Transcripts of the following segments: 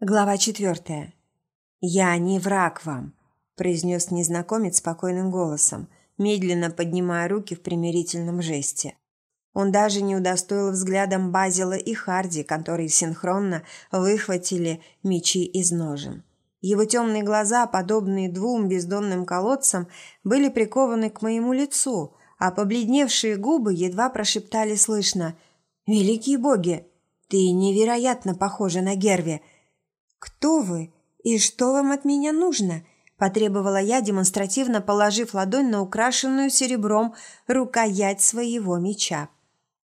Глава четвертая. «Я не враг вам», – произнес незнакомец спокойным голосом, медленно поднимая руки в примирительном жесте. Он даже не удостоил взглядом Базила и Харди, которые синхронно выхватили мечи из ножен. Его темные глаза, подобные двум бездонным колодцам, были прикованы к моему лицу, а побледневшие губы едва прошептали слышно «Великие боги, ты невероятно похожа на Герви!» «Кто вы и что вам от меня нужно?» – потребовала я, демонстративно положив ладонь на украшенную серебром рукоять своего меча.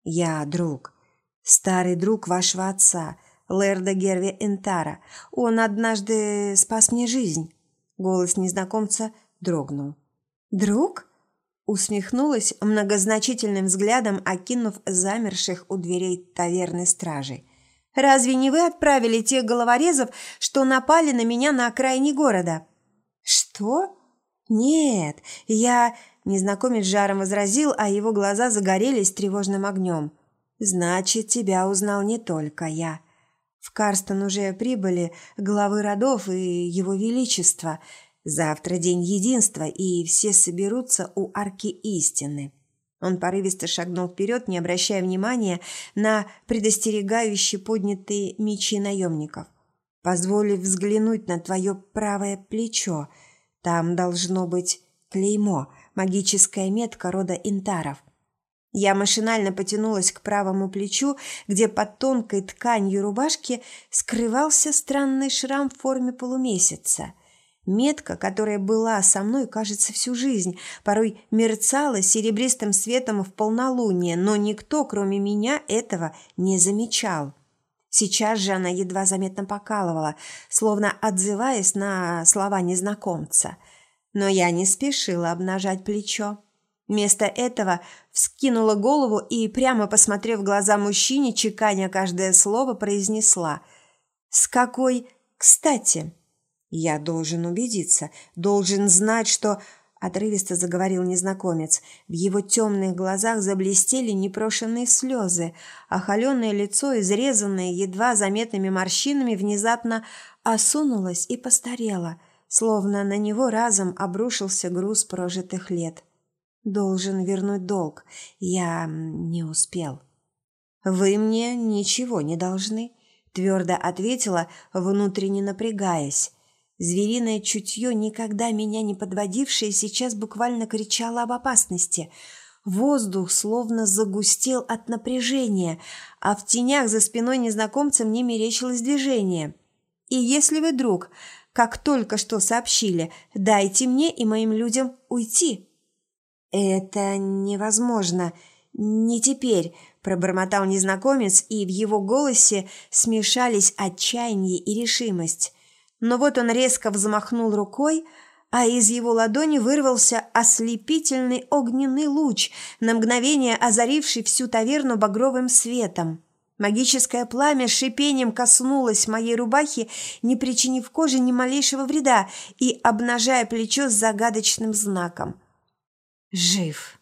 «Я друг, старый друг вашего отца, Лерда Герви Энтара. Он однажды спас мне жизнь». Голос незнакомца дрогнул. «Друг?» Усмехнулась многозначительным взглядом, окинув замерших у дверей таверны стражей. Разве не вы отправили тех головорезов, что напали на меня на окраине города?» «Что? Нет, я...» Незнакомец жаром возразил, а его глаза загорелись тревожным огнем. «Значит, тебя узнал не только я. В Карстон уже прибыли главы родов и его величество. Завтра день единства, и все соберутся у арки истины». Он порывисто шагнул вперед, не обращая внимания на предостерегающие поднятые мечи наемников. «Позволив взглянуть на твое правое плечо. Там должно быть клеймо, магическая метка рода интаров». Я машинально потянулась к правому плечу, где под тонкой тканью рубашки скрывался странный шрам в форме полумесяца. Метка, которая была со мной, кажется, всю жизнь, порой мерцала серебристым светом в полнолуние, но никто, кроме меня, этого не замечал. Сейчас же она едва заметно покалывала, словно отзываясь на слова незнакомца. Но я не спешила обнажать плечо. Вместо этого вскинула голову и, прямо посмотрев в глаза мужчине, чеканя каждое слово, произнесла «С какой кстати?» «Я должен убедиться, должен знать, что...» – отрывисто заговорил незнакомец. В его темных глазах заблестели непрошенные слезы, а холеное лицо, изрезанное едва заметными морщинами, внезапно осунулось и постарело, словно на него разом обрушился груз прожитых лет. «Должен вернуть долг. Я не успел». «Вы мне ничего не должны», – твердо ответила, внутренне напрягаясь. Звериное чутье, никогда меня не подводившее, сейчас буквально кричало об опасности. Воздух словно загустел от напряжения, а в тенях за спиной незнакомца мне мерещилось движение. «И если вы, друг, как только что сообщили, дайте мне и моим людям уйти». «Это невозможно. Не теперь», – пробормотал незнакомец, и в его голосе смешались отчаяние и решимость. Но вот он резко взмахнул рукой, а из его ладони вырвался ослепительный огненный луч, на мгновение озаривший всю таверну багровым светом. Магическое пламя шипением коснулось моей рубахи, не причинив коже ни малейшего вреда и обнажая плечо с загадочным знаком. «Жив!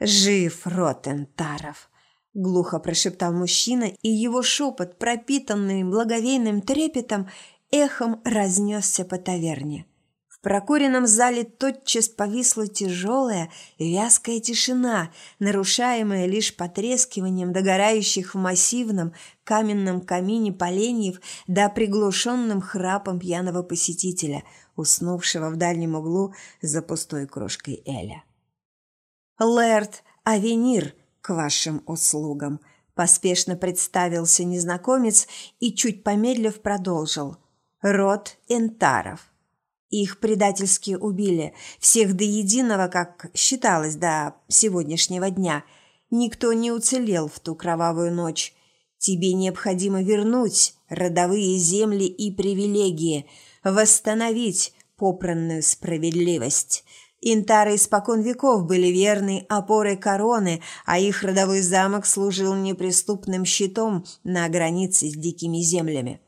Жив, Ротентаров!» — глухо прошептал мужчина, и его шепот, пропитанный благовейным трепетом, эхом разнесся по таверне. В прокуренном зале тотчас повисла тяжелая, вязкая тишина, нарушаемая лишь потрескиванием догорающих в массивном каменном камине поленьев да приглушенным храпом пьяного посетителя, уснувшего в дальнем углу за пустой крошкой Эля. «Лэрд Авенир к вашим услугам», – поспешно представился незнакомец и, чуть помедлив, продолжил – род Энтаров. Их предательски убили, всех до единого, как считалось до сегодняшнего дня. Никто не уцелел в ту кровавую ночь. Тебе необходимо вернуть родовые земли и привилегии, восстановить попранную справедливость. Интары испокон веков были верной опорой короны, а их родовой замок служил неприступным щитом на границе с дикими землями.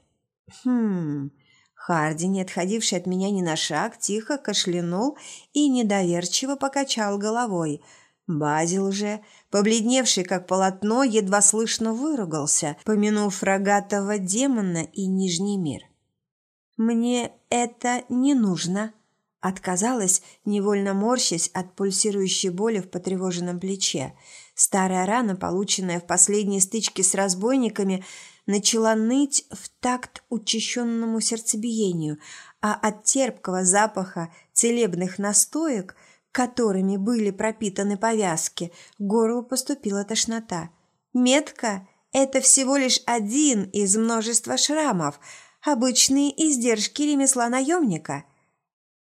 Хм, Харди, не отходивший от меня ни на шаг, тихо кашлянул и недоверчиво покачал головой. Базил же, побледневший как полотно, едва слышно выругался, помянув рогатого демона и Нижний мир. «Мне это не нужно», – отказалась, невольно морщась от пульсирующей боли в потревоженном плече. Старая рана, полученная в последней стычке с разбойниками, начала ныть в такт учащенному сердцебиению, а от терпкого запаха целебных настоек, которыми были пропитаны повязки, к горлу поступила тошнота. Метка – это всего лишь один из множества шрамов – обычные издержки ремесла наемника.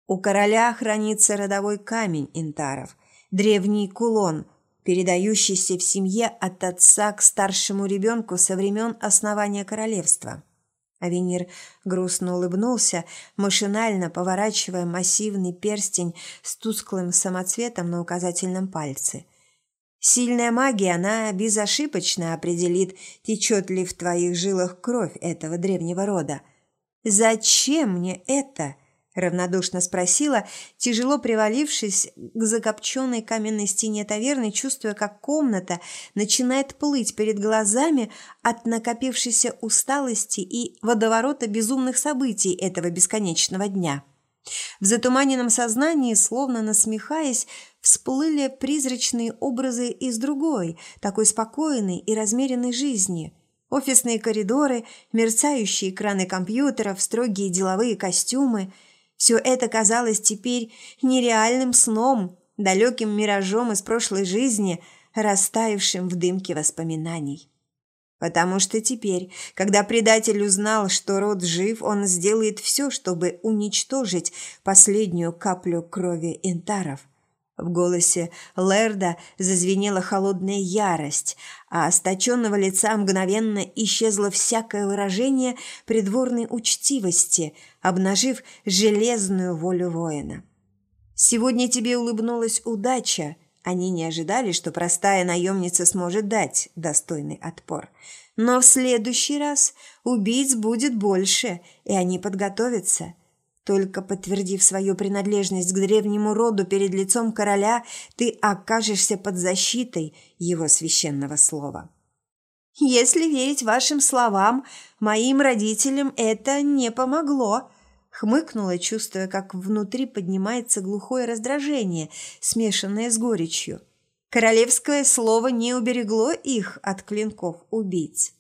У короля хранится родовой камень интаров, древний кулон, передающийся в семье от отца к старшему ребенку со времен основания королевства. Авенир грустно улыбнулся, машинально поворачивая массивный перстень с тусклым самоцветом на указательном пальце. Сильная магия, она безошибочно определит, течет ли в твоих жилах кровь этого древнего рода. «Зачем мне это?» – равнодушно спросила, тяжело привалившись к закопченной каменной стене таверны, чувствуя, как комната начинает плыть перед глазами от накопившейся усталости и водоворота безумных событий этого бесконечного дня. В затуманенном сознании, словно насмехаясь, всплыли призрачные образы из другой, такой спокойной и размеренной жизни. Офисные коридоры, мерцающие экраны компьютеров, строгие деловые костюмы – все это казалось теперь нереальным сном, далеким миражом из прошлой жизни, растаявшим в дымке воспоминаний. Потому что теперь, когда предатель узнал, что род жив, он сделает все, чтобы уничтожить последнюю каплю крови интаров. В голосе Лерда зазвенела холодная ярость, а с точенного лица мгновенно исчезло всякое выражение придворной учтивости, обнажив железную волю воина. «Сегодня тебе улыбнулась удача», они не ожидали, что простая наемница сможет дать достойный отпор. Но в следующий раз убийц будет больше, и они подготовятся. Только подтвердив свою принадлежность к древнему роду перед лицом короля, ты окажешься под защитой его священного слова. Если верить вашим словам, моим родителям это не помогло, Хмыкнула, чувствуя, как внутри поднимается глухое раздражение, смешанное с горечью. Королевское слово не уберегло их от клинков убийц.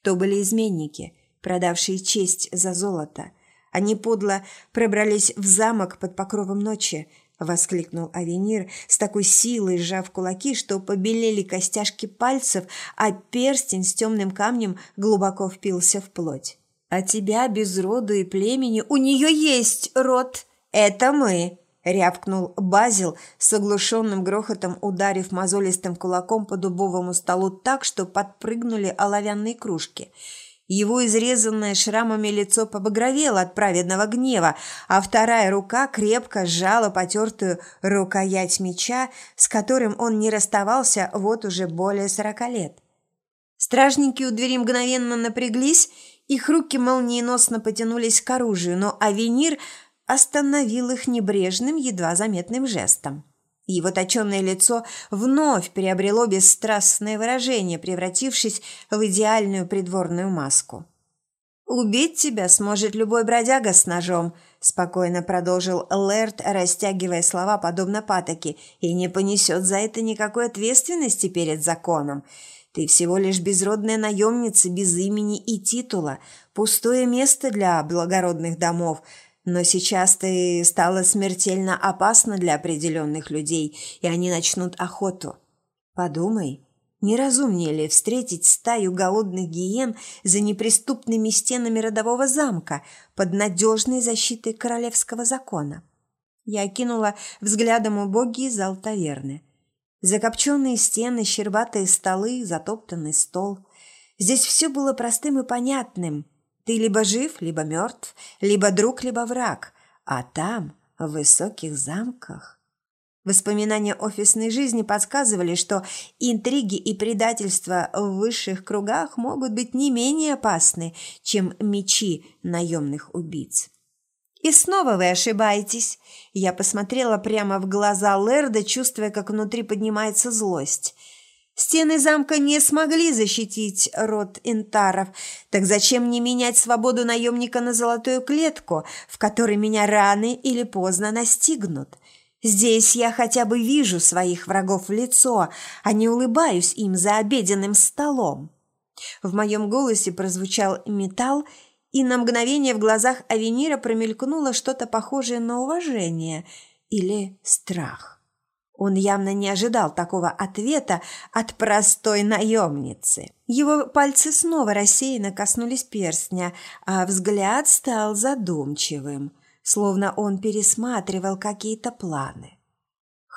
То были изменники, продавшие честь за золото. Они подло пробрались в замок под покровом ночи, — воскликнул Авенир с такой силой, сжав кулаки, что побелели костяшки пальцев, а перстень с темным камнем глубоко впился в плоть. А тебя без роду и племени у нее есть род. Это мы!» – рявкнул Базил с оглушенным грохотом, ударив мозолистым кулаком по дубовому столу так, что подпрыгнули оловянные кружки. Его изрезанное шрамами лицо побагровело от праведного гнева, а вторая рука крепко сжала потертую рукоять меча, с которым он не расставался вот уже более сорока лет. Стражники у двери мгновенно напряглись их руки молниеносно потянулись к оружию, но Авенир остановил их небрежным, едва заметным жестом. Его точенное лицо вновь приобрело бесстрастное выражение, превратившись в идеальную придворную маску. «Убить тебя сможет любой бродяга с ножом», – спокойно продолжил Лэрд, растягивая слова подобно патоке, «и не понесет за это никакой ответственности перед законом. Ты всего лишь безродная наемница без имени и титула, пустое место для благородных домов, но сейчас ты стала смертельно опасна для определенных людей, и они начнут охоту. Подумай, не разумнее ли встретить стаю голодных гиен за неприступными стенами родового замка под надежной защитой королевского закона? Я окинула взглядом убогий зал таверны. Закопченные стены, щербатые столы, затоптанный стол. Здесь все было простым и понятным. Ты либо жив, либо мертв, либо друг, либо враг. А там, в высоких замках... Воспоминания офисной жизни подсказывали, что интриги и предательства в высших кругах могут быть не менее опасны, чем мечи наемных убийц. «И снова вы ошибаетесь!» Я посмотрела прямо в глаза Лерда, чувствуя, как внутри поднимается злость. Стены замка не смогли защитить род интаров, так зачем мне менять свободу наемника на золотую клетку, в которой меня рано или поздно настигнут? Здесь я хотя бы вижу своих врагов в лицо, а не улыбаюсь им за обеденным столом. В моем голосе прозвучал металл, и на мгновение в глазах Авенира промелькнуло что-то похожее на уважение или страх. Он явно не ожидал такого ответа от простой наемницы. Его пальцы снова рассеянно коснулись перстня, а взгляд стал задумчивым, словно он пересматривал какие-то планы.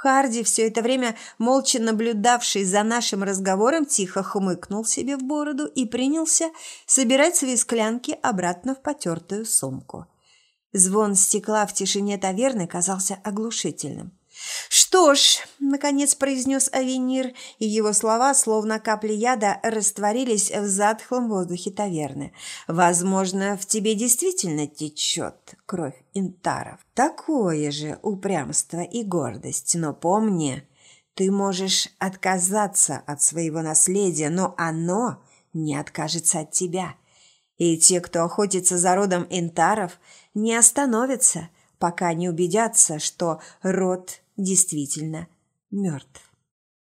Харди, все это время молча наблюдавший за нашим разговором, тихо хмыкнул себе в бороду и принялся собирать свои склянки обратно в потертую сумку. Звон стекла в тишине таверны казался оглушительным. «Что ж», – наконец произнес Авенир, и его слова, словно капли яда, растворились в затхлом воздухе таверны. «Возможно, в тебе действительно течет кровь интаров. Такое же упрямство и гордость, но помни, ты можешь отказаться от своего наследия, но оно не откажется от тебя. И те, кто охотится за родом интаров, не остановятся, пока не убедятся, что род действительно мертв.